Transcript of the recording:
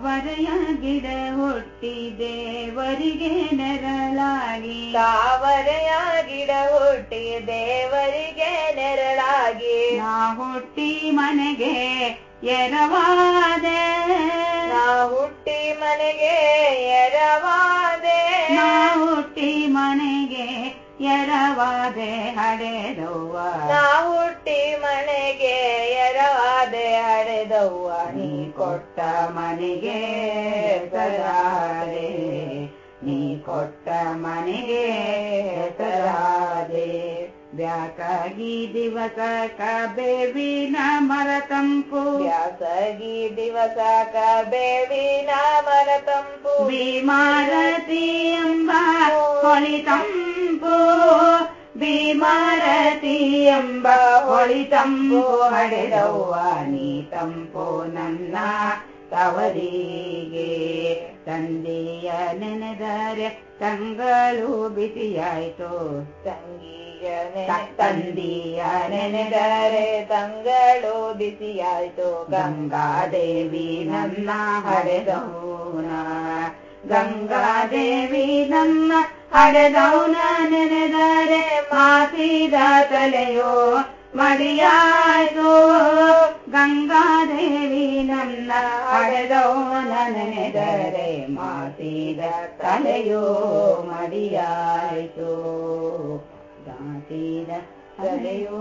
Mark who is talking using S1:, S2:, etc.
S1: ತಾವರೆಯ ಗಿಡ ಹುಟ್ಟಿ ದೇವರಿಗೆ ನೆರಳಾಗಿ.
S2: ತಾವರೆಯ ಗಿಡ ಹುಟ್ಟಿ ದೇವರಿಗೆ ನೆರಳಾಗಿ.
S1: ನಾ ಹುಟ್ಟಿ ಮನೆಗೆ ಎರವಾದೆ.
S2: ನಾ ಹುಟ್ಟಿ ಮನೆಗೆ ಎರವಾದೆ.
S1: ನಾ ಹುಟ್ಟಿ ಮನೆಗೆ ಎರವಾದೆ ಹಡೆದವ್ವ.
S2: ನಾ ಹುಟ್ಟಿ ಮನೆಗೆ ಎರವಾದೆ ಹಡೆದವ್ವ.
S1: ಕೊಟ್ಟ ಮನೆಗೆ ಹೆಸರಾದೆ ನೀ ಕೊಟ್ಟ ಮನೆಗೆ ಹೆಸರಾದೆ ಬ್ಯಾಕಾಗಿ ದಿವಸ ಬೇವಿನ ಮರ ತಂಪು
S2: ಬ್ಯಾಸಗಿ ದಿವಸ ಬೇವಿನ ಮರ ತಂಪು
S1: ಭೀಮಾರತಿ ಎಂಬ ಹೊಳಿ ತಂಪು. ಭೀಮಾರತಿ ಎಂಬ ಹೊಳಿ ತಂಪು ಹಡೆದವ್ವ, ನೀ ತಂಪು ನನ್ನ ತವರಿಗೆ. ತಂದೆಯ ನೆನೆದರೆ ತಂಗಳು ಬಿಸಿಯಾಯ್ತು.
S2: ತಂಗಿಯ
S1: ತಂದೆಯ
S2: ನೆನೆದರೆ ತಂಗಳು ಬಿಸಿಯಾಯ್ತು.
S1: ಗಂಗಾದೇವಿ ನನ್ನ ಹಡೆದವನ, ಗಂಗಾದೇವಿ ನನ್ನ ಹಡೆದವನ ನೆನೆದರೆ ಮಾಸಿದ ತಲೆಯೋ ಮಡಿಯಾಯ್ತು. ಗಂಗಾದೇವಿ ನನ್ನ ಹಡೆದೌನ ನೆನೆದರೆ ಮಾತಿದ ತಲೆಯೋ ಮಡಿಯಾಯ್ತು. ಮಾಸಿದ ತಲೆಯೋ